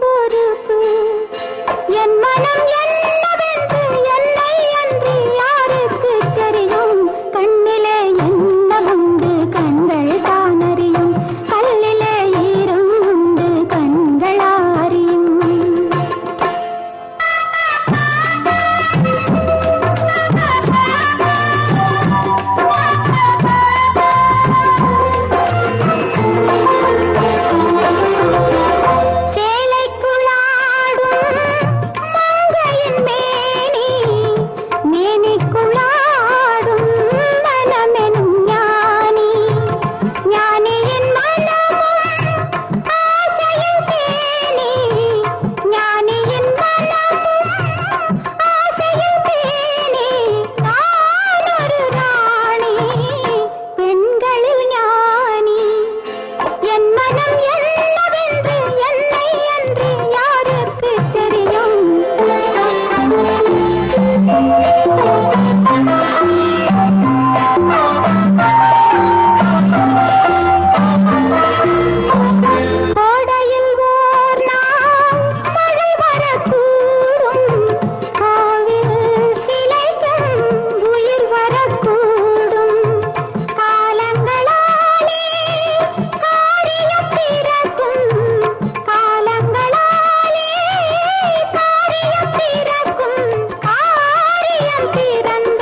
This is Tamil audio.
பொறுப்பு என் gran